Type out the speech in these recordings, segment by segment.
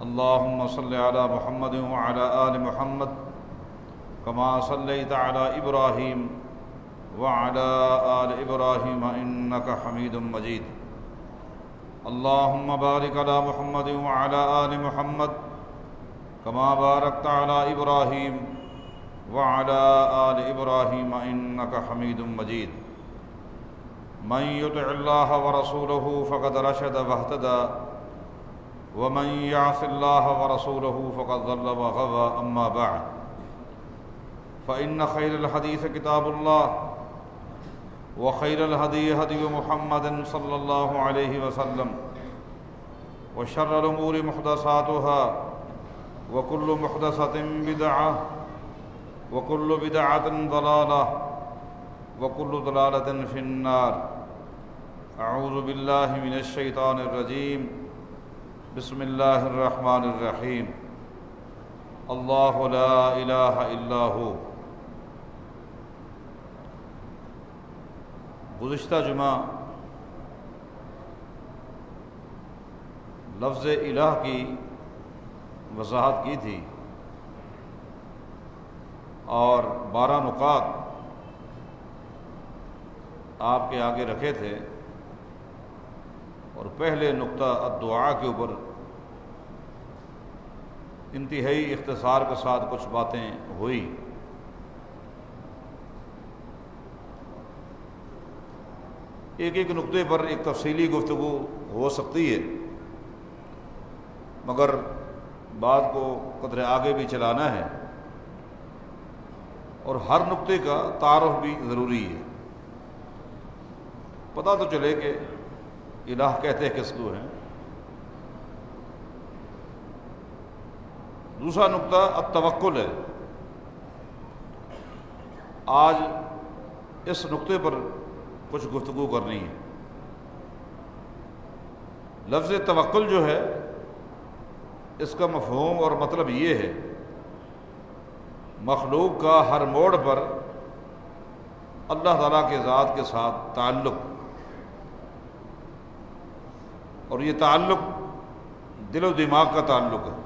اللهم صل على محمد وعلى آل محمد كما صليت على إبراهيم وعلى آل إبراهيم إنك حميد مجيد. اللهم بارك على محمد وعلى آل محمد كما باركت على إبراهيم وعلى آل إبراهيم إنك حميد مجيد. من يطع الله ورسوله فقد رشد واهتدى. ومن يعص الله ورسوله فقد ضل وغوى أما بعد. فإن خير الحديث كتاب الله، وخير الهدي هدي محمد صلى الله عليه وسلم، وشر الأمور محدثاتها، وكل محدثة بدعة، وكل بدعة ضلالة، وكل ضلالة في النار. أعوذ بالله من الشيطان الرجيم. بسم الله الرحمن الرحيم الله لا إله إلا هو گزشتہ جمعہ لفظ الہ کی وضاحت کی تھی اور بارہ نکات آپ کے آگے رکھے تھے اور پہلے نقطہ الدعا کے اوپر انتہائی اختصار کے ساتھ کچھ باتیں ہوئی ایک ایک نقطے پر ایک تفصیلی گفتگو ہو سکتی ہے، مگر بات کو قدر آگے بھی چلانا ہے۔ اور ہر نقطے کا تعارف بھی ضروری ہے۔ پتہ تو چلے کہ الہ کہتے کس کو ہیں؟ دوسرا نقطہ التوکل ہے۔ آج اس نقطے پر کچھ گفتگو کرنی ہے۔ لفظ توکل جو ہے، اس کا مفہوم اور مطلب یہ ہے، مخلوق کا ہر موڑ پر اللہ تعالیٰ کے ذات کے ساتھ تعلق اور یہ تعلق دل و دماغ کا تعلق ہے۔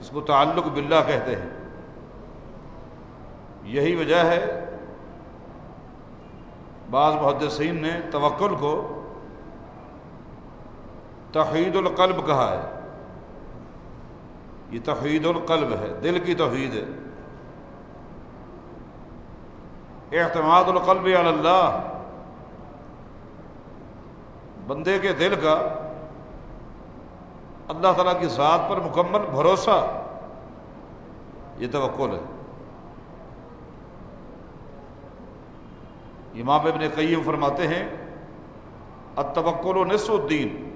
اس کو تعلق باللہ کہتے ہیں۔ یہی وجہ ہے، بعض محدثین نے توکل کو توحید القلب کہا ہے۔ یہ توحید القلب ہے، دل کی توحید ہے۔ اعتماد القلب علی اللہ بندے کے دل کا اللہ تعالیٰ کی ذات پر مکمل بھروسہ، یہ توکل ہے۔ امام ابن قیم فرماتے ہیں اتوکل و نصف الدین۔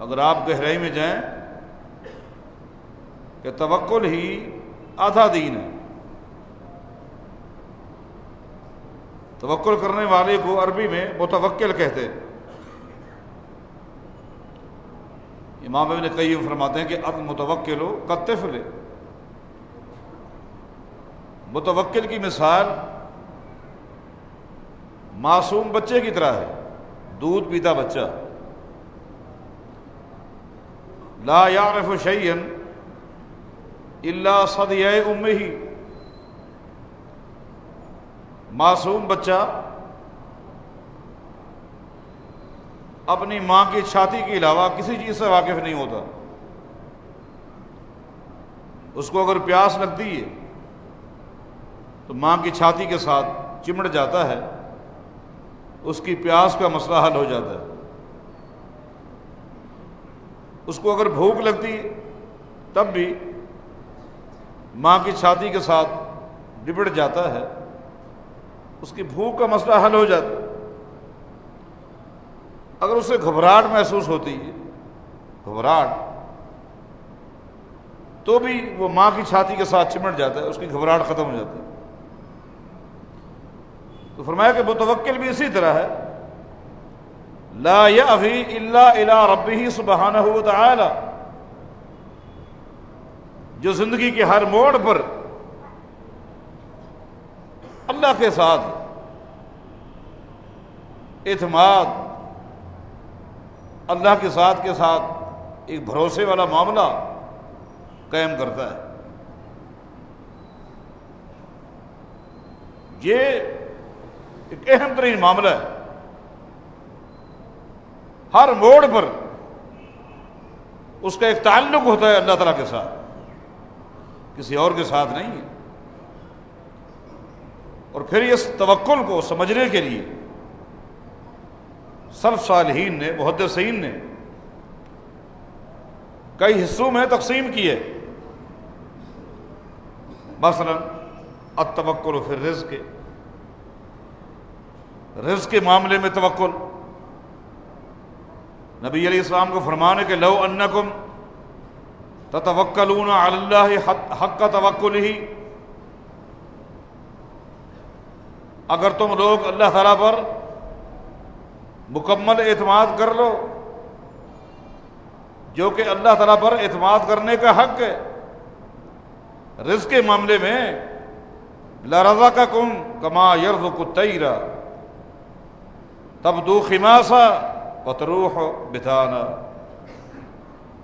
اگر آپ گہرائی میں جائیں کہ توکل ہی آدھا دین ہے۔ توکل کرنے والے کو عربی میں متوکل کہتے ہیں۔ امام ابن قیم فرماتے ہیں کہ اب متوکل ہو کتفل متوکل کی مثال معصوم بچے کی طرح ہے، دودھ پیتا بچہ۔ لا یعرف شعین اللہ صد ام ہی۔ معصوم بچہ اپنی ماں کی چھاتی کے علاوہ کسی چیز سے واقف نہیں ہوتا۔ اس کو اگر پیاس لگتی ہے تو ماں کی چھاتی کے ساتھ چمٹ جاتا ہے، اس کی پیاس کا مسئلہ حل ہو جاتا ہے۔ اس کو اگر بھوک لگتی تب بھی ماں کی چھاتی کے ساتھ لپٹ جاتا ہے۔ اس کی بھوک کا مسئلہ حل ہو جاتا اگر اسے گھبراہٹ محسوس ہوتی ہے، گھبراہٹ، تو بھی وہ ماں کی چھاتی کے ساتھ چمٹ جاتا ہے، اس کی گھبراہٹ ختم ہو جاتی ہے۔ تو فرمایا کہ متوکل بھی اسی طرح ہے۔ لا ابھی اللہ الا ربی سبحانہ تعالی۔ جو زندگی کے ہر موڑ پر اللہ کے ساتھ اعتماد، اللہ کے ساتھ کے ساتھ ایک بھروسے والا معاملہ قائم کرتا ہے۔ یہ ایک اہم ترین معاملہ ہے۔ ہر موڑ پر اس کا ایک تعلق ہوتا ہے اللہ تعالیٰ کے ساتھ۔ کسی اور کے ساتھ نہیں ہے۔ اور پھر اس توکل کو سمجھنے کے لیے سلف صالحین نے، محدثین نے کئی حصوں میں تقسیم کی ہے مثلا اتوکل و پھر رزق کے رزق کے معاملے میں توکل۔ نبی علیہ السلام کو فرمانے کے لو انکم تتوکلون علی اللہ حق کا توکل ہی اگر تم لوگ اللہ تعالیٰ پر مکمل اعتماد کر لو، جو کہ اللہ تعالیٰ پر اعتماد کرنے کا حق ہے، رزق کے معاملے میں لرزا کا کم کما یرز کتیرا تب دو خماسا پتروح بتانا۔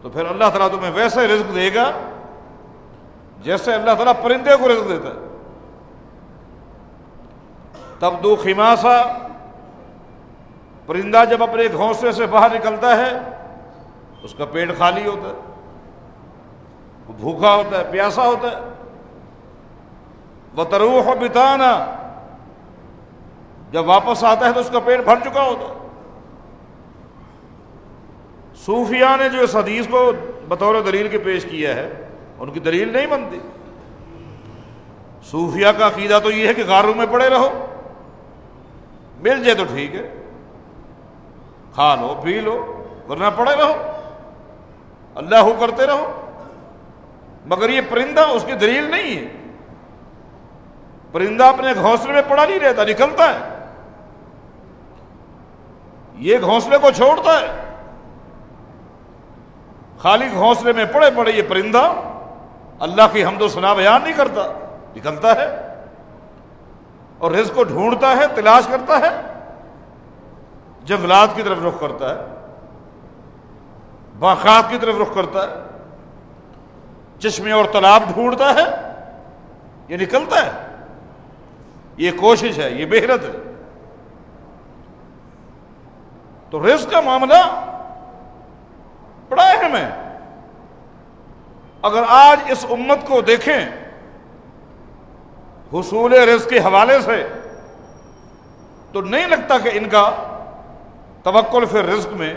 تو پھر اللہ تعالیٰ تمہیں ویسے رزق دے گا، جیسے اللہ تعالیٰ پرندے کو رزق دیتا ہے۔ تب دو خماسا پرندہ جب اپنے گھونسلے سے باہر نکلتا ہے، اس کا پیٹ خالی ہوتا ہے، وہ بھوکا ہوتا ہے، پیاسا ہوتا ہے۔ وہ تروح بتانا۔ جب واپس آتا ہے تو اس کا پیٹ بھر چکا ہوتا ہے۔ صوفیہ نے جو اس حدیث کو بطور دلیل کے پیش کیا ہے، ان کی دلیل نہیں بنتی۔ صوفیہ کا عقیدہ تو یہ ہے کہ غاروں میں پڑے رہو۔ مل جائے تو ٹھیک ہے۔ کھا لو، پی لو، ورنہ پڑے رہو۔ اللہ ہو کرتے رہو۔ مگر یہ پرندہ اس کی دلیل نہیں ہے۔ پرندہ اپنے گھونسلے میں پڑا نہیں رہتا، نکلتا ہے۔ یہ گھونسلے کو چھوڑتا ہے۔ خالی گھونسلے میں پڑے پڑے یہ پرندہ، اللہ کی حمد و سنا بیان نہیں کرتا، نکلتا ہے۔ اور رزق کو ڈھونڈتا ہے، تلاش کرتا ہے جنگلات کی طرف رخ کرتا ہے باغات کی طرف رخ کرتا ہے، چشمے اور تالاب ڈھونڈتا ہے، یہ نکلتا ہے۔ یہ کوشش ہے، یہ بےحرت ہے۔ تو رزق کا معاملہ بڑا اہم ہے۔ اگر آج اس امت کو دیکھیں حصول رزق کے حوالے سے تو نہیں لگتا کہ ان کا توکل پھر رزق میں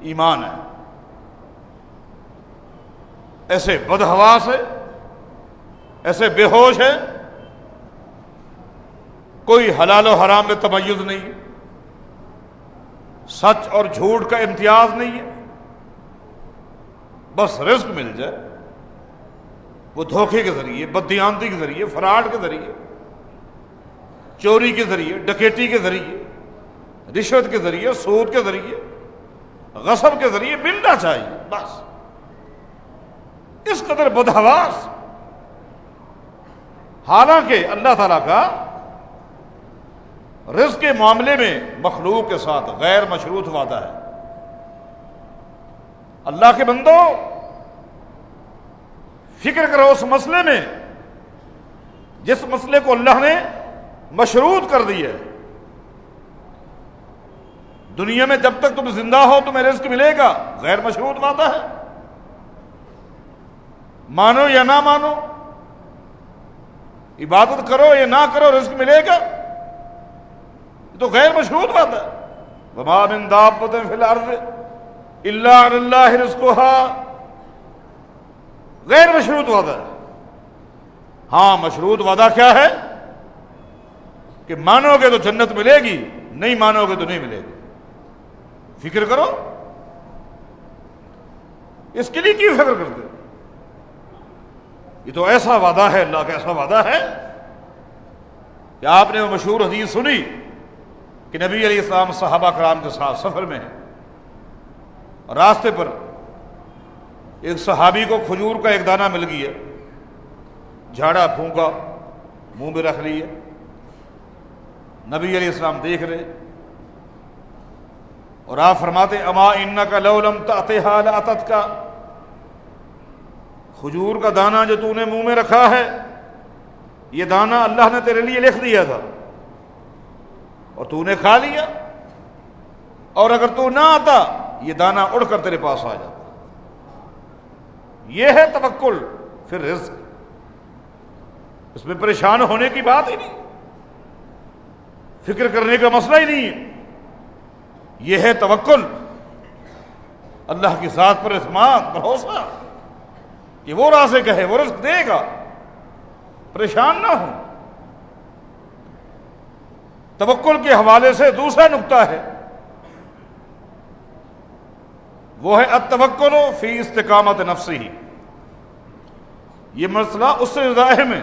ایمان ہے۔ ایسے بدہواس ہے ایسے بے ہوش ہے کوئی حلال و حرام میں تمیز نہیں ہے، سچ اور جھوٹ کا امتیاز نہیں ہے، بس رزق مل جائے۔ وہ دھوکے کے ذریعے بدیانتی کے ذریعے، فراڈ کے ذریعے، چوری کے ذریعے ڈکیٹی کے ذریعے، رشوت کے ذریعے، سود کے ذریعے، غصب کے ذریعے ملنا چاہیے، بس۔ اس قدر بدہواس حالانکہ اللہ تعالی کا رزق کے معاملے میں مخلوق کے ساتھ غیر مشروط وعدہ ہے۔ اللہ کے بندو فکر کرو اس مسئلے میں، جس مسئلے کو اللہ نے مشروط کر دی ہے۔ دنیا میں جب تک تم زندہ ہو، تمہیں رزق ملے گا۔ غیر مشروط وعدہ ہے۔ مانو یا نہ مانو، عبادت کرو یا نہ کرو، رزق ملے گا۔ یہ تو غیر مشروط بات ہے۔ فی الارض اللہ اللہ رزقها۔ غیر مشروط وعدہ۔ ہے ہاں مشروط وعدہ کیا ہے؟ کہ مانو گے تو جنت ملے گی، نہیں مانو گے تو نہیں ملے گی۔ فکر کرو۔ اس کے لیے کیوں فکر کرتے یہ تو ایسا وعدہ ہے، اللہ کا ایسا وعدہ ہے کہ آپ نے وہ مشہور حدیث سنی کہ نبی علیہ السلام صحابہ کرام کے ساتھ سفر میں ہیں راستے پر ایک صحابی کو کھجور کا ایک دانہ مل گیا جھاڑا پھونکا، منہ میں رکھ لیا۔ نبی علیہ السلام دیکھ رہے۔ اور آپ فرماتے، اما ان کا لولم اتت کا کھجور کا دانہ جو تو نے منہ میں رکھا ہے، یہ دانہ اللہ نے تیرے لیے لکھ دیا تھا۔ اور تو نے کھا لیا۔ اور اگر تو نہ آتا، یہ دانہ اڑ کر تیرے پاس آ جاتا۔ یہ ہے توکل، پھر رزق۔ اس میں پریشان ہونے کی بات ہی نہیں۔ فکر کرنے کا مسئلہ ہی نہیں ہے۔ یہ ہے توکل۔ اللہ کی ذات پر اعتماد، بھروسہ۔ کہ وہ راسے کہے وہ رزق دے گا۔ پریشان نہ ہو توکل کے حوالے سے دوسرا نقطہ ہے۔ وہ ہے اتوکل فی استقامت نفسی ہی۔ یہ مسئلہ اس سے ظاہر میں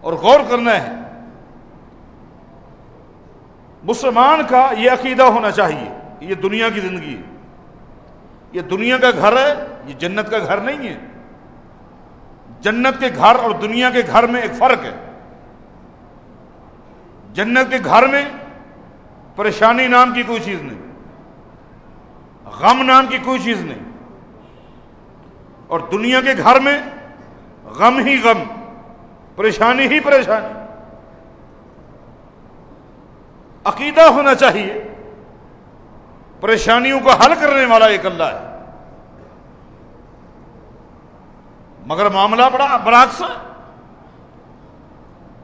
اور غور کرنا ہے۔ مسلمان کا یہ عقیدہ ہونا چاہیے۔ یہ دنیا کی زندگی ہے۔ یہ دنیا کا گھر ہے، یہ جنت کا گھر نہیں ہے۔ جنت کے گھر اور دنیا کے گھر میں ایک فرق ہے۔ جنت کے گھر میں پریشانی نام کی کوئی چیز نہیں۔ غم نام کی کوئی چیز نہیں۔ اور دنیا کے گھر میں غم ہی غم، پریشانی ہی پریشانی۔ عقیدہ ہونا چاہیے۔ پریشانیوں کو حل کرنے والا ایک اللہ ہے۔ مگر معاملہ بڑا براکس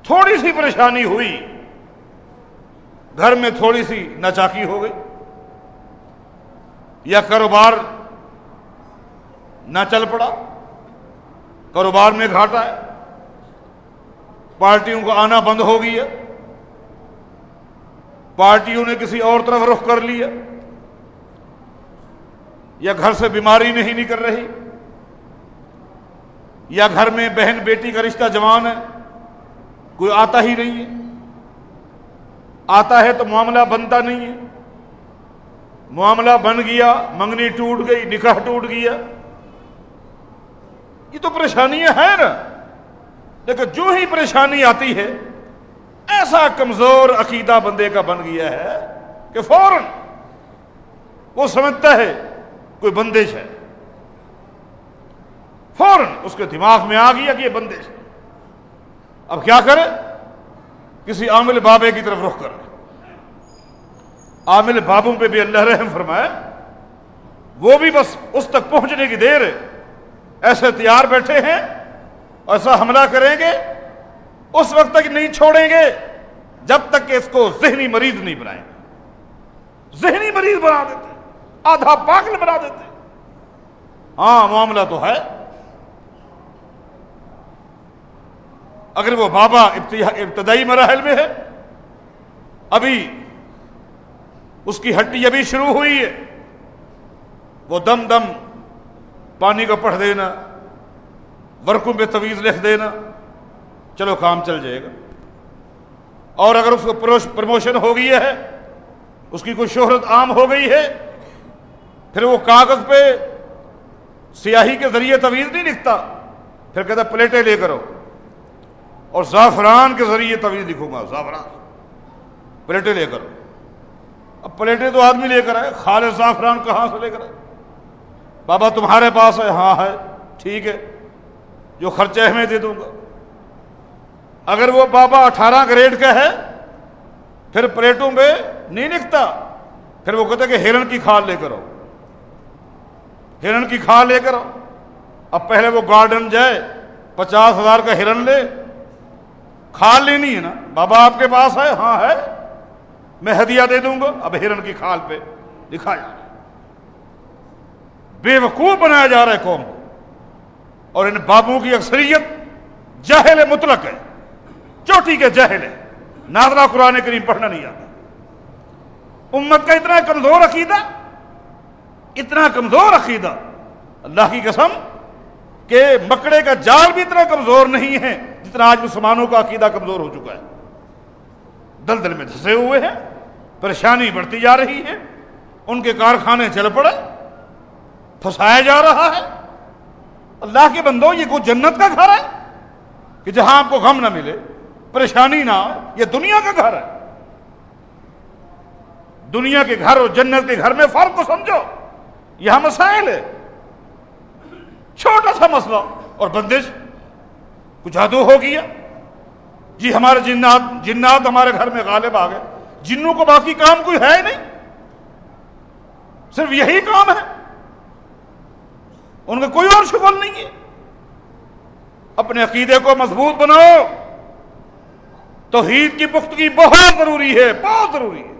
تھوڑی سی پریشانی ہوئی، گھر میں تھوڑی سی نچاکی ہو گئی۔ یا کاروبار نہ چل پڑا، کاروبار میں گھاٹا ہے، پارٹیوں کو آنا بند ہو گیا پارٹیوں نے کسی اور طرف رخ کر لیا، یا گھر سے بیماری نہیں نکل رہی، یا گھر میں بہن بیٹی کا رشتہ جوان ہے، کوئی آتا ہی نہیں ہے، آتا ہے تو معاملہ بنتا نہیں ہے۔ معاملہ بن گیا، منگنی ٹوٹ گئی، نکاح ٹوٹ گیا۔ یہ تو پریشانیاں ہیں نا۔ لیکن جو ہی پریشانی آتی ہے، ایسا کمزور عقیدہ بندے کا بن گیا ہے کہ فوراً وہ سمجھتا ہے کوئی بندش ہے۔ فوراً اس کے دماغ میں آ گیا کہ یہ بندش ہے۔ اب کیا کرے؟ کسی عامل بابے کی طرف رخ کر۔ عامل بابوں پہ بھی اللہ رحم فرمائے، وہ بھی بس اس تک پہنچنے کی دیر ہے۔ ایسے تیار بیٹھے ہیں، ایسا حملہ کریں گے، اس وقت تک نہیں چھوڑیں گے جب تک کہ اس کو ذہنی مریض نہیں بنائیں۔ گے ذہنی مریض بنا دیتے آدھا پاگل بنا دیتے ہاں معاملہ تو ہے۔ اگر وہ بابا ابتدائی مراحل میں ہے، ابھی اس کی ہڈی ابھی شروع ہوئی ہے۔ وہ دم دم پانی کو پڑھ دینا ورکوں پہ طویز لکھ دینا، چلو کام چل جائے گا۔ اور اگر اس کو پروموشن ہو گئی ہے، اس کی کوئی شہرت عام ہو گئی ہے، پھر وہ کاغذ پہ سیاہی کے ذریعے طویز نہیں لکھتا، پھر کہتا پلیٹیں لے کرو اور زعفران کے ذریعے طویز لکھوں گا، زعفران۔ پلیٹیں لے کرو اب پلیٹیں تو آدمی لے کر آئے خالص زعفران کہاں سے لے کر آئے۔ بابا تمہارے پاس ہے ہاں ہے، ٹھیک ہے، جو خرچہ ہے میں دے دوں گا۔ اگر وہ بابا اٹھارہ گریڈ کا ہے، پھر پلیٹوں پہ نہیں لکھتا پھر وہ کہتے کہ ہرن کی کھال لے کرو ہرن کی کھال لے کرو اب پہلے وہ گارڈن جائے، پچاس ہزار کا ہرن لے۔ کھال لینی ہے نا، بابا آپ کے پاس ہے ہاں ہے۔ میں ہدیہ دے دوں گا۔ اب ہرن کی کھال پہ لکھا جا رہا بے وقوف بنایا جا رہا ہے قوم۔ اور ان بابوں کی اکثریت جاہل مطلق ہے۔ چوٹی کے جہل ہے نادرا قرآن کریم پڑھنا نہیں آتا۔ امت کا اتنا کمزور عقیدہ، اتنا کمزور عقیدہ۔ اللہ کی قسم کہ مکڑے کا جال بھی اتنا کمزور نہیں ہے جتنا آج مسلمانوں کا عقیدہ کمزور ہو چکا ہے۔ دل دل میں دھسے ہوئے ہیں، پریشانی بڑھتی جا رہی ہے، ان کے کارخانے چل پڑے، پھنسایا جا رہا ہے۔ اللہ کے بندو یہ کوئی جنت کا گھر ہے؟ کہ جہاں آپ کو غم نہ ملے، پریشانی نہ یہ دنیا کا گھر ہے۔ دنیا کے گھر اور جنت کے گھر میں فرق کو سمجھو، یہاں مسائل ہے چھوٹا سا مسئلہ، اور بندش، کچھ جادو ہو گیا۔ جی ہمارے جنات جنات ہمارے گھر میں غالب آ گئے۔ جنوں کو باقی کام کوئی ہے نہیں۔ صرف یہی کام ہے۔ ان کا کوئی اور شکل نہیں ہے۔ اپنے عقیدے کو مضبوط بناؤ۔ توحید کی پختگی بہت ضروری ہے، بہت ضروری ہے۔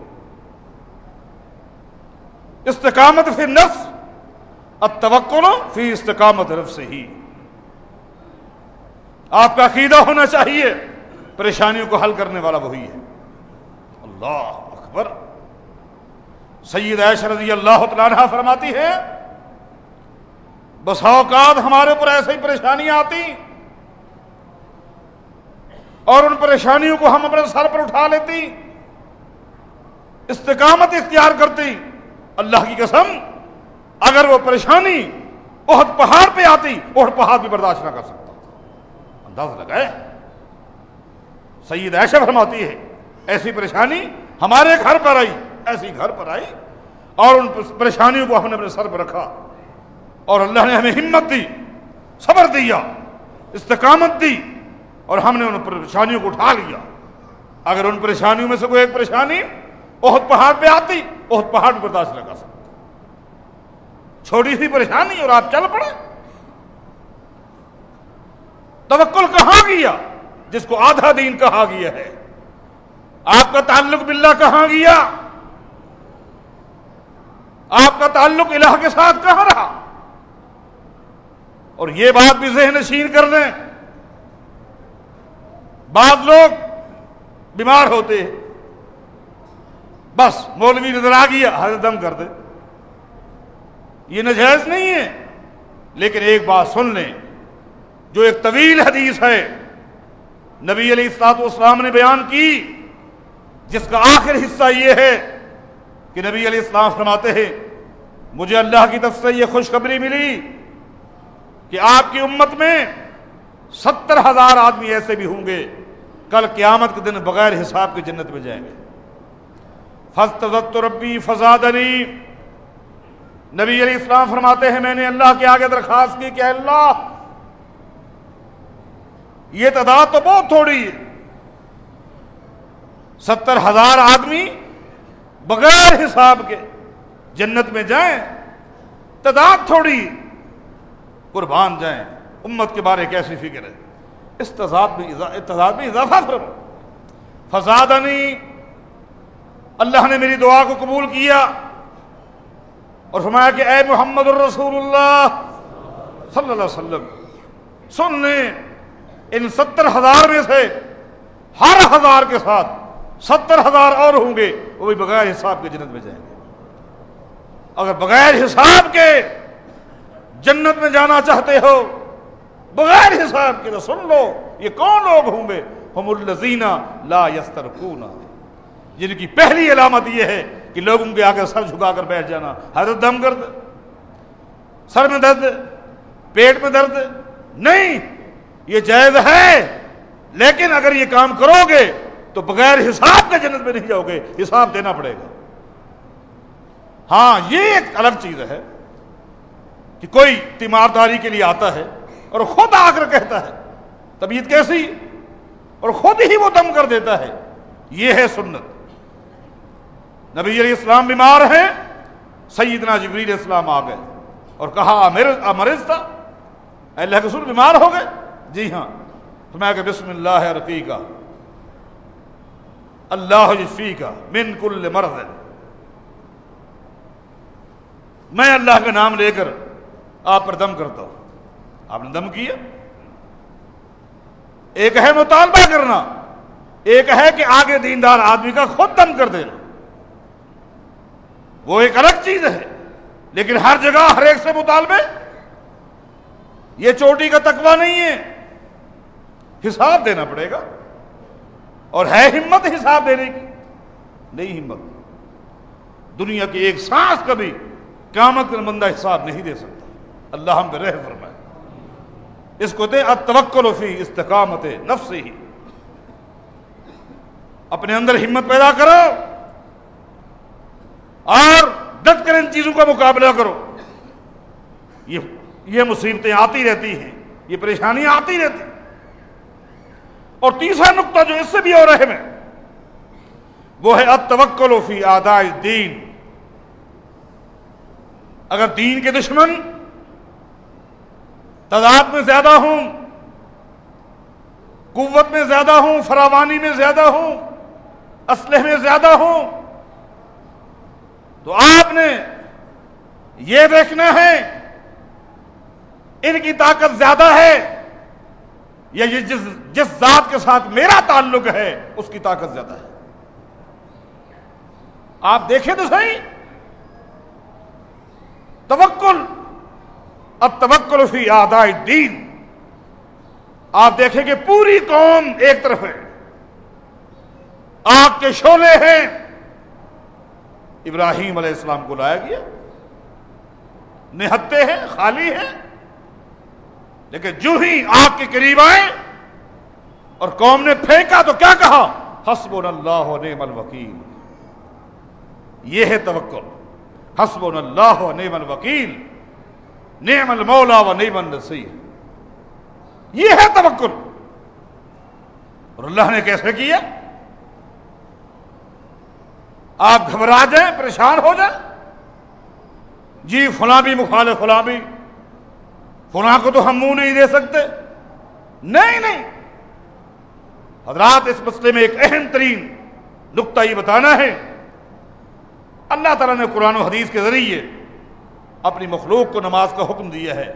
استقامت فی نفس اب فی استقامت رف سے ہی آپ کا عقیدہ ہونا چاہیے۔ پریشانیوں کو حل کرنے والا وہی ہے۔ اللہ اکبر۔ سید عیش رضی اللہ تعالیٰ فرماتی ہے بس اوقات ہمارے اوپر ایسے ہی پریشانیاں آتی اور ان پریشانیوں کو ہم اپنے سر پر اٹھا لیتی، استقامت اختیار کرتی۔ اللہ کی قسم، اگر وہ پریشانی بہت پہاڑ پہ آتی بہت پہاڑ بھی برداشت نہ کر سکتا۔ انداز لگائے سید ایشا فرماتی ہے، ایسی پریشانی ہمارے گھر پر آئی، ایسی گھر پر آئی اور ان پریشانیوں کو ہم نے اپنے سر پر رکھا اور اللہ نے ہمیں ہمت دی، صبر دیا، استقامت دی اور ہم نے ان پریشانیوں کو اٹھا لیا۔ اگر ان پریشانیوں میں سے کوئی ایک پریشانی بہت پہاڑ پہ آتی بہت پہاڑ برداشت لگا سکتا۔ چھوٹی سی پریشانی اور آپ چل پڑے۔ توکل کہاں گیا جس کو آدھا دین کہا گیا ہے۔ آپ کا تعلق باللہ کہاں گیا؟ آپ کا تعلق الہ کے ساتھ کہاں رہا؟ اور یہ بات بھی ذہن نشین کر دیں بعض لوگ بیمار ہوتے ہیں۔ بس مولوی نظر آ گیا ہر دم کر دے۔ یہ نجائز نہیں ہے، لیکن ایک بات سن لیں۔ جو ایک طویل حدیث ہے نبی علیہ السلاط اسلام نے بیان کی، جس کا آخر حصہ یہ ہے کہ نبی علیہ السلام فرماتے ہیں، مجھے اللہ کی طرف سے یہ خوشخبری ملی کہ آپ کی امت میں ستر ہزار آدمی ایسے بھی ہوں گے، کل قیامت کے دن بغیر حساب کی جنت میں جائیں گے۔ فضت ربی فضادنی نبی علیہ السلام فرماتے ہیں، میں نے اللہ کے آگے درخواست کی کہ اللہ یہ تعداد تو بہت تھوڑی ہے۔ ستر ہزار آدمی بغیر حساب کے جنت میں جائیں، تعداد تھوڑی قربان جائیں۔ امت کے بارے کیسی فکر ہے؟ اس تضاد میں تضاد میں اضافہ فرما فسادنی اللہ نے میری دعا کو قبول کیا اور فرمایا کہ اے محمد الرسول اللہ، صلی اللہ علیہ وسلم، سن لیں۔ ان ستر ہزار میں سے ہر ہزار کے ساتھ ستر ہزار اور ہوں گے، وہ بھی بغیر حساب کے جنت میں جائیں گے۔ اگر بغیر حساب کے جنت میں جانا چاہتے ہو، بغیر حساب کے تو سن لو، یہ کون لوگ ہوں گے؟ ہم الزینہ لا یستر جن کی پہلی علامت یہ ہے کہ لوگ ان کے آگے سر جھکا کر بیٹھ جانا۔ حضرت دم درد سر میں درد، پیٹ میں درد، نہیں یہ جائز ہے لیکن اگر یہ کام کرو گے تو بغیر حساب کے جنت میں نہیں جاؤ گے، حساب دینا پڑے گا۔ ہاں یہ ایک الگ چیز ہے کہ کوئی تیمارداری کے لیے آتا ہے اور خود آ کر کہتا ہے، طبیعت کیسی؟ اور خود ہی وہ دم کر دیتا ہے۔ یہ ہے سنت۔ نبی علیہ السلام بیمار ہیں، سیدنا جبریل اسلام آ گئے اور کہا مرض تھا اللہ کے سر بیمار ہو گئے؟ جی ہاں تو میں کہ بسم اللہ رقی اللہ جفی کا، من کل مرض۔ میں اللہ کا نام لے کر آپ پر دم کرتا ہوں۔ آپ نے دم کیا؟ ایک ہے مطالبہ کرنا، ایک ہے کہ آگے دیندار آدمی کا خود دم کر دینا۔ وہ ایک الگ چیز ہے، لیکن ہر جگہ ہر ایک سے مطالبے۔ یہ چوٹی کا تقوی نہیں ہے۔ حساب دینا پڑے گا اور ہے ہمت حساب دینے کی نہیں ہمت دنیا کی ایک سانس کبھی قیامت کا بندہ حساب نہیں دے سکتا اللہ ہم پہ رہ فرمائے اس کو دے اتوکل فی استقامت نفس ہی اپنے اندر ہمت پیدا کرو اور ڈٹ کر ان چیزوں کا مقابلہ کرو یہ یہ مصیبتیں آتی رہتی ہیں یہ پریشانیاں آتی رہتی اور تیسرا نقطہ جو اس سے بھی اور اہم ہے، وہ ہے اتوکل فی آدائے دین اگر دین کے دشمن تعداد میں زیادہ ہوں، قوت میں زیادہ ہوں، فراوانی میں زیادہ ہوں، اسلحے میں زیادہ ہوں، تو آپ نے یہ دیکھنا ہے، ان کی طاقت زیادہ ہے یا یہ جس جس ذات کے ساتھ میرا تعلق ہے، اس کی طاقت زیادہ ہے۔ آپ دیکھیں تو صحیح۔ توکل، اب توکل فی آدائے دین آپ دیکھیں کہ پوری قوم ایک طرف ہے۔ آگ کے شولے ہیں۔ ابراہیم علیہ السلام کو لایا گیا۔ نہتے ہیں، خالی ہیں۔ لیکن جو ہی آگ کے قریب آئے اور قوم نے پھینکا تو کیا کہا؟ حسب اللہ نعم الوکیل۔ یہ ہے توکل۔ حسب اللہ نعم الوکیل۔ نعم المولا و نعم النصیر۔ یہ ہے توکل۔ اور اللہ نے کیسے کیا؟ آپ گھبرا جائیں، پریشان ہو جائیں۔ جی فلاں بھی، مخالف، فلاں بھی۔ فلاں کو تو ہم منہ نہیں دے سکتے۔ نہیں نہیں۔ حضرات، اس مسئلے میں ایک اہم ترین نقطہ یہ بتانا ہے۔ اللہ تعالیٰ نے قرآن و حدیث کے ذریعے اپنی مخلوق کو نماز کا حکم دیا ہے۔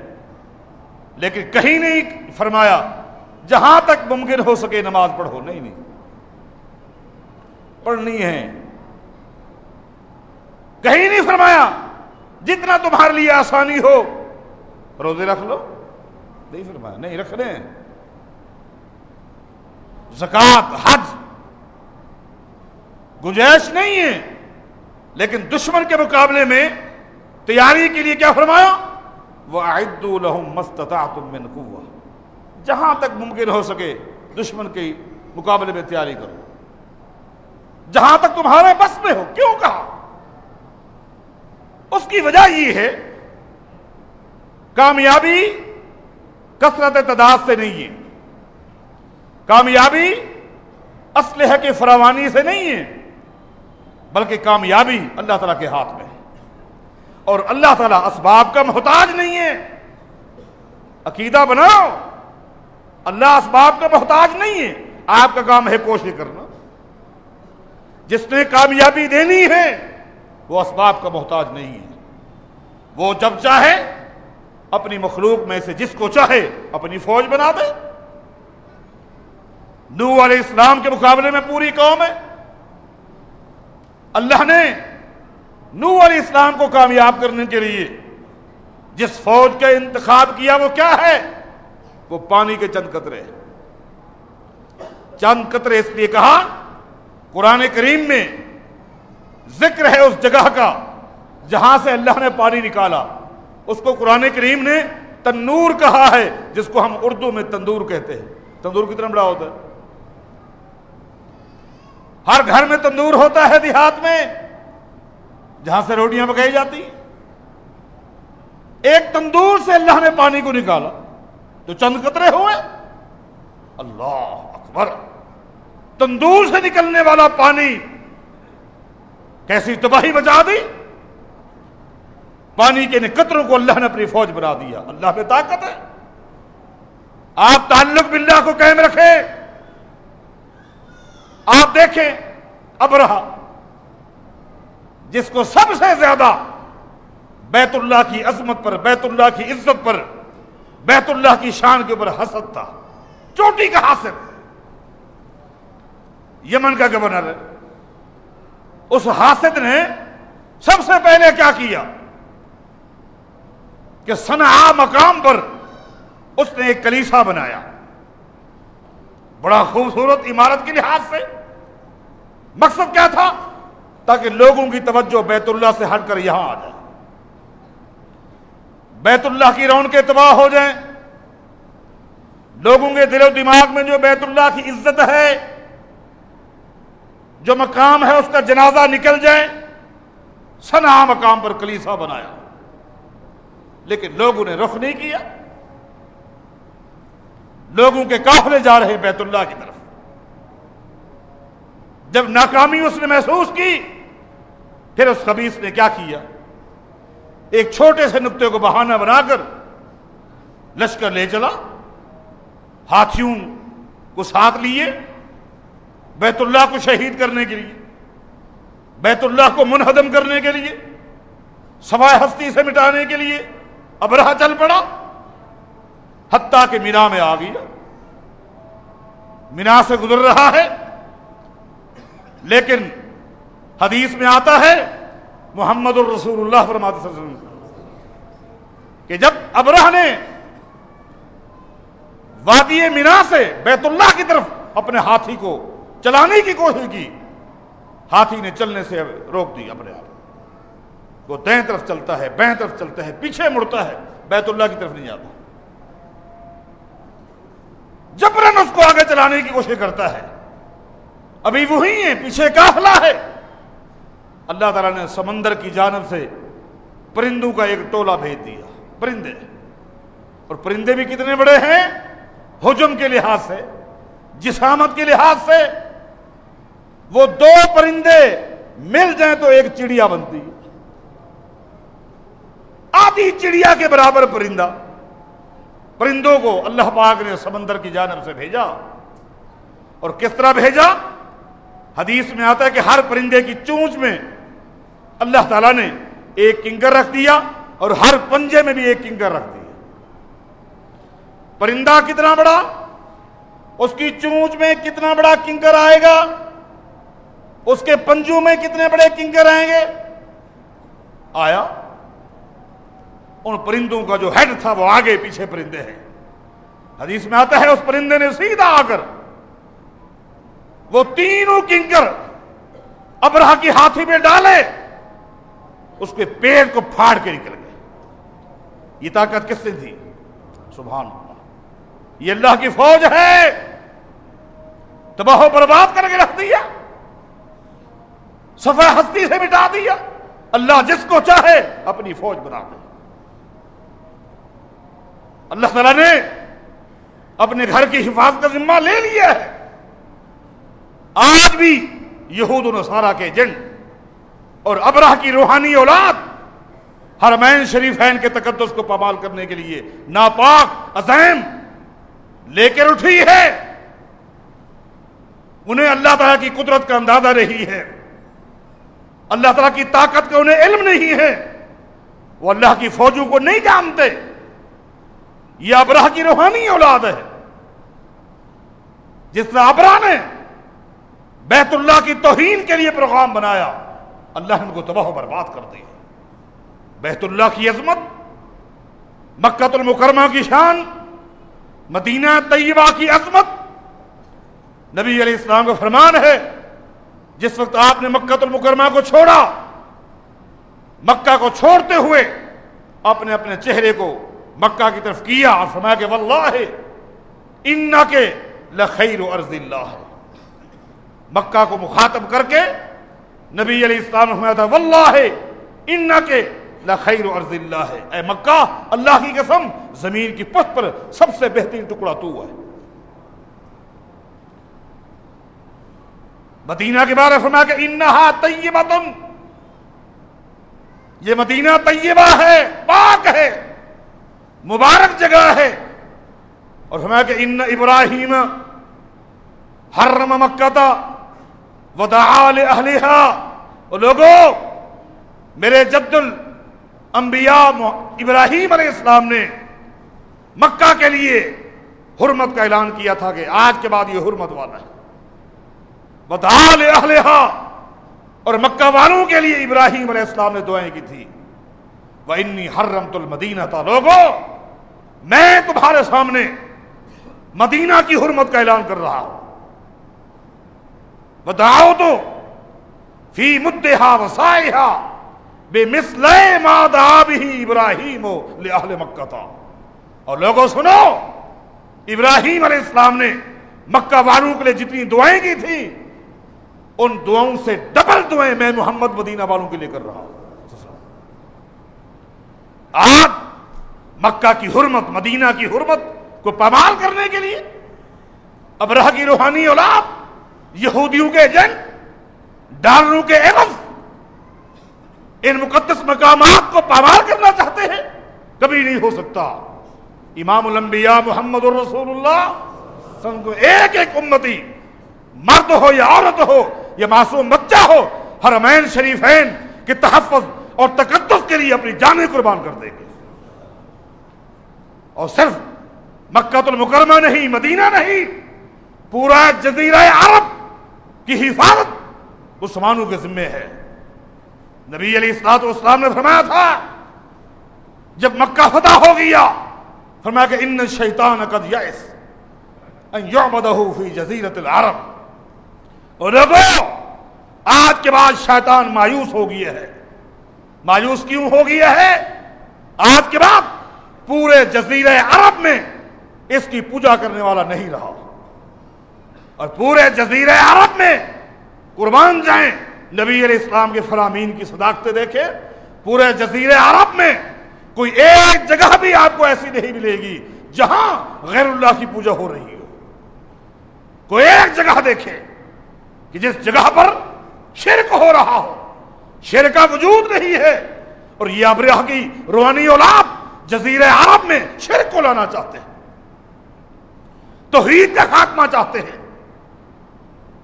لیکن کہیں نہیں فرمایا، جہاں تک ممکن ہو سکے نماز پڑھو۔ نہیں نہیں۔ پڑھنی ہے۔ کہیں نہیں فرمایا، جتنا تمہارے لیے آسانی ہو روزے رکھ لو۔ نہیں فرمایا، نہیں رکھ رہے ہیں زکات حج۔ گنجائش نہیں ہے۔ لیکن دشمن کے مقابلے میں تیاری کے لیے کیا فرمایا؟ وہ عید الحم مستتا تم میں جہاں تک ممکن ہو سکے دشمن کے مقابلے میں تیاری کرو۔ جہاں تک تمہارے بس میں ہو، کیوں کہا؟ اس کی وجہ یہ ہے کامیابی کثرت تعداد سے نہیں ہے۔ کامیابی اسلحہ کے فراوانی سے نہیں ہے، بلکہ کامیابی اللہ تعالیٰ کے ہاتھ میں ہے۔ اور اللہ تعالیٰ اسباب کا محتاج نہیں ہے۔ عقیدہ بناؤ، اللہ اسباب کا محتاج نہیں ہے۔ آپ کا کام ہے کوشش کرنا۔ جس نے کامیابی دینی ہے، وہ اسباب کا محتاج نہیں ہے۔ وہ جب چاہے اپنی مخلوق میں سے جس کو چاہے اپنی فوج بنا دے۔ نو علیہ اسلام کے مقابلے میں پوری قوم ہے۔ اللہ نے نو علیہ اسلام کو کامیاب کرنے کے لیے جس فوج کا انتخاب کیا وہ کیا ہے؟ وہ پانی کے چند قطرے۔ چند قطرے اس لیے کہا، قرآن کریم میں ذکر ہے اس جگہ کا جہاں سے اللہ نے پانی نکالا۔ اس کو قرآن کریم نے تنور کہا ہے، جس کو ہم اردو میں تندور کہتے ہیں۔ تندور کتنا بڑا ہوتا ہے۔ ہر گھر میں تندور ہوتا ہے دیہات میں، جہاں سے روٹیاں پکائی جاتی۔ ایک تندور سے اللہ نے پانی کو نکالا۔ تو چند قطرے ہوئے۔ اللہ اکبر۔ تندور سے نکلنے والا پانی کیسی تباہی بچا دی۔ پانی کے نکتروں کو اللہ نے اپنی فوج بنا دیا۔ اللہ پہ طاقت ہے۔ آپ تعلق باللہ کو قائم رکھے آپ دیکھیں، اب رہا۔ جس کو سب سے زیادہ بیت اللہ کی عظمت پر، بیت اللہ کی عزت پر، بیت اللہ کی شان کے اوپر حسد تھا۔ چوٹی کا حاصل یمن کا گورنر۔ اس حاسد نے سب سے پہلے کیا کیا؟ کہ سنا مقام پر اس نے ایک کلیسا بنایا۔ بڑا خوبصورت عمارت کے لحاظ سے۔ مقصد کیا تھا؟ تاکہ لوگوں کی توجہ بیت اللہ سے ہٹ کر یہاں آ جائے۔ بیت اللہ کی رون کے تباہ ہو جائیں۔ لوگوں کے دل و دماغ میں جو بیت اللہ کی عزت ہے، جو مقام ہے، اس کا جنازہ نکل جائے۔ سنا مقام پر کلیسا بنایا۔ لیکن لوگوں نے رخ نہیں کیا۔ لوگوں کے قافلے جا رہے بیت اللہ کی طرف۔ جب ناکامی اس نے محسوس کی، پھر اس خبیص نے کیا کیا؟ ایک چھوٹے سے نقطے کو بہانہ بنا کر لشکر لے چلا۔ ہاتھیوں کو ساتھ لیے بیت اللہ کو شہید کرنے کے لیے، بیت اللہ کو منہدم کرنے کے لیے، سوائے ہستی سے مٹانے کے لیے۔ ابراہ چل پڑا۔ حتیٰ کہ مینا میں آ گیا۔ مینا سے گزر رہا ہے۔ لیکن حدیث میں آتا ہے، محمد الرسول اللہ فرماتے کہ جب ابراہ نے وادی مینا سے بیت اللہ کی طرف اپنے ہاتھی کو چلانے کی کوشش کی، ہاتھی نے چلنے سے روک دی اپنے آپ وہ دائیں طرف چلتا ہے بائیں طرف چلتا ہے، پیچھے مڑتا ہے، بیت اللہ کی طرف نہیں جاتا۔ جبرن اس کو آگے چلانے کی کوشش کرتا ہے، ابھی وہی ہے پیچھے کافلا ہے۔ اللہ تعالیٰ نے سمندر کی جانب سے پرندوں کا ایک ٹولہ بھیج دیا۔ پرندے۔ اور پرندے بھی کتنے بڑے ہیں؟ حجم کے لحاظ سے، جسامت کے لحاظ سے۔ وہ دو پرندے مل جائیں تو ایک چڑیا بنتی۔ آدھی چڑیا کے برابر پرندہ۔ پرندوں کو اللہ پاک نے سمندر کی جانب سے بھیجا۔ اور کس طرح بھیجا؟ حدیث میں آتا ہے کہ ہر پرندے کی چونچ میں اللہ تعالیٰ نے ایک کنگر رکھ دیا اور ہر پنجے میں بھی ایک کنگر رکھ دیا۔ پرندہ کتنا بڑا؟ اس کی چونچ میں کتنا بڑا کنگر آئے گا؟ اس کے پنجو میں کتنے بڑے کنگر آئیں گے؟ آیا۔ ان پرندوں کا جو ہیڈ تھا وہ آگے پیچھے پرندے ہیں۔ حدیث میں آتا ہے، اس پرندے نے سیدھا آ کر وہ تینوں کنکر ابراہ کی ہاتھی میں ڈالے، اس کے پیڑ کو پھاڑ کے نکل گئے۔ یہ طاقت کس سے تھی؟ سبحان اللہ یہ اللہ کی فوج ہے۔ تباہ و برباد کر کے رکھ دیا۔ سفا ہستی سے مٹا دیا۔ اللہ جس کو چاہے اپنی فوج بنا دے۔ اللہ تعالیٰ نے اپنے گھر کی حفاظت کا ذمہ لے لیا ہے۔ آج بھی یہود و نصارہ کے ایجنٹ اور ابراہ کی روحانی اولاد حرمین شریفین کے تقدس کو پامال کرنے کے لیے ناپاک عظیم لے کر اٹھی ہے۔ انہیں اللہ تعالیٰ کی قدرت کا اندازہ رہی ہے۔ اللہ تعالیٰ کی طاقت کا انہیں علم نہیں ہے۔ وہ اللہ کی فوجوں کو نہیں جانتے۔ یہ ابراہ کی روحانی اولاد ہے۔ جس طرح ابراہ نے بیت اللہ کی توہین کے لیے پروگرام بنایا، اللہ ان کو تباہ و برباد کر دی بیت اللہ کی عظمت مکت المکرمہ کی شان، مدینہ طیبہ کی عظمت۔ نبی علیہ السلام کا فرمان ہے، جس وقت آپ نے مکت المکرمہ کو چھوڑا، مکہ کو چھوڑتے ہوئے اپنے اپنے چہرے کو مکہ کی طرف کیا اور فرمایا کہ واللہ ان کے لخیر ارض اللہ مکہ کو مخاطب کر کے نبی علیہ السلام فرمایا تھا، واللہ ان کے لخیر ارض اللہ ہے۔ اے مکہ، اللہ کی قسم، زمین کی پت پر سب سے بہترین ٹکڑا تو ہے۔ مدینہ کے بارے فرمایا کہ انہا طیبتن۔ یہ مدینہ طیبہ ہے، پاک ہے۔ مبارک جگہ ہے۔ اور فرمایا کہ ان ابراہیم حرم مکہ تھا ودعا لأہلہا۔ لوگوں میرے جد الانبیاء ابراہیم علیہ السلام نے مکہ کے لیے حرمت کا اعلان کیا تھا کہ آج کے بعد یہ حرمت والا ہے۔ ودعا لأہلہا۔ اور مکہ والوں کے لیے ابراہیم علیہ السلام نے دعائیں کی تھی۔ وہ انی حرمت المدینہ تھا لوگو میں تمہارے سامنے مدینہ کی حرمت کا اعلان کر رہا ہوں۔ بتاؤ تو فی مدہا وسائحا بے مسل بھی ابراہیم مکہ تھا اور لوگوں سنو، ابراہیم علیہ السلام نے مکہ والوں کے لیے جتنی دعائیں کی تھی ان دعاؤں سے ڈبل دعائیں میں محمد مدینہ والوں کے لیے کر رہا ہوں۔ آج مکہ کی حرمت، مدینہ کی حرمت کو پامال کرنے کے لیے ابرہ کی روحانی اولاد، یہودیوں کے ایجنٹ ڈالروں کے عوض ان مقدس مقامات کو پامال کرنا چاہتے ہیں، کبھی نہیں ہو سکتا۔ امام الانبیاء محمد الرسول اللہ سن کو ایک ایک امتی، مرد ہو یا عورت ہو، یا معصوم بچہ ہو، حرمین شریفین کے تحفظ اور تقدس کے لیے اپنی جانیں قربان کر دیں گے اور صرف مکہ المکرمہ نہیں، مدینہ نہیں، پورا جزیرہ عرب کی حفاظت مسلمانوں کے ذمے ہے۔ نبی علی السلاط اسلام نے فرمایا تھا، جب مکہ فتح ہو گیا، فرمایا کہ ان شیطان قد یعس ان یعبدہ فی جزیرت العرب۔ اور لوگوں آج کے بعد شیطان مایوس ہو گیا ہے۔ مایوس کیوں ہو گیا ہے؟ آج کے بعد پورے جزیرہ عرب میں اس کی پوجا کرنے والا نہیں رہا۔ اور پورے جزیرہ عرب میں قربان جائیں، نبی علیہ السلام کے فرامین کی صداقتیں دیکھیں، پورے جزیرہ عرب میں کوئی ایک جگہ بھی آپ کو ایسی نہیں ملے گی جہاں غیر اللہ کی پوجا ہو رہی ہو۔ کوئی ایک جگہ دیکھے کہ جس جگہ پر شرک ہو رہا ہو، شرک کا وجود نہیں ہے۔ اور یہ ابراہ کی روحانی اولاد جزیر عرب میں شرک کو لانا چاہتے ہیں، توحید کا خاتمہ چاہتے ہیں۔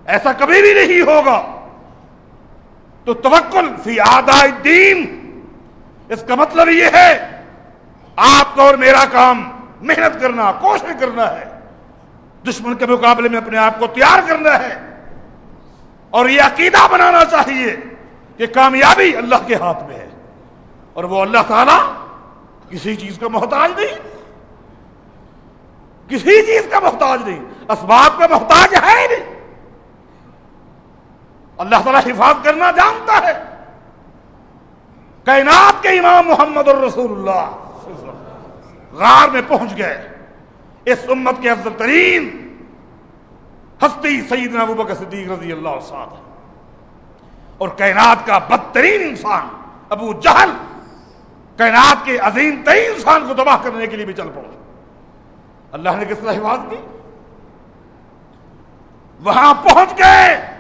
ایسا کبھی بھی نہیں ہوگا۔ تو توکل فی آدھائی دین اس کا مطلب یہ ہے، آپ کا اور میرا کام محنت کرنا، کوشش کرنا ہے۔ دشمن کے مقابلے میں اپنے آپ کو تیار کرنا ہے۔ اور یہ عقیدہ بنانا چاہیے کہ کامیابی اللہ کے ہاتھ میں ہے۔ اور وہ اللہ تعالی کسی چیز کا محتاج نہیں۔ کسی چیز کا محتاج نہیں۔ اسباب کا محتاج ہے ہی نہیں۔ اللہ تعالیٰ حفاظت کرنا جانتا ہے۔ کائنات کے امام محمد الرسول اللہ غار میں پہنچ گئے۔ اس امت کے افضل ترین ہستی سیدنا ابو بکر صدیق رضی اللہ اور کائنات کا بدترین انسان ابو جہل۔ کائنات کے عظیم ترین انسان کو تباہ کرنے کے لیے بھی چل پڑا۔ اللہ نے کس طرح حفاظت کی؟ وہاں پہنچ گئے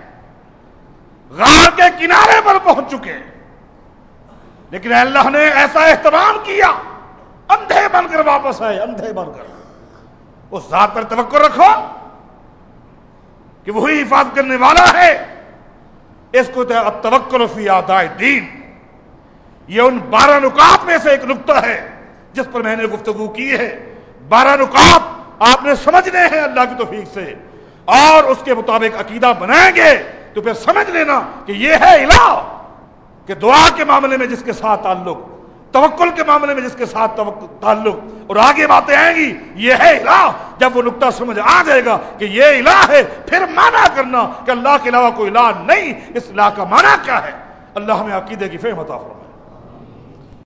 غار کے کنارے پر پہنچ چکے۔ لیکن اللہ نے ایسا اہتمام کیا، اندھے بن کر واپس آئے، اندھے بن کر۔ اس ذات پر توقع رکھو کہ وہی حفاظت کرنے والا ہے۔ اس کو توکل فی آدائے دین۔ یہ ان بارہ نکات میں سے ایک نقطہ ہے جس پر میں نے گفتگو کی ہے۔ بارہ نکات آپ نے سمجھنے ہیں اللہ کی توفیق سے۔ اور اس کے مطابق عقیدہ بنائیں گے تو پھر سمجھ لینا کہ یہ ہے الہ، کہ دعا کے معاملے میں جس کے ساتھ تعلق، توکل کے معاملے میں جس کے ساتھ تعلق، اور آگے باتیں آئیں گی، یہ ہے الہ۔ جب وہ نقطہ سمجھ آ جائے گا کہ یہ الہ ہے، پھر مانا کرنا کہ اللہ کے علاوہ کوئی الہ نہیں، اس الہ کا مانا کیا ہے؟ اللہ ہمیں عقیدے کی فہم عطا فرمائے۔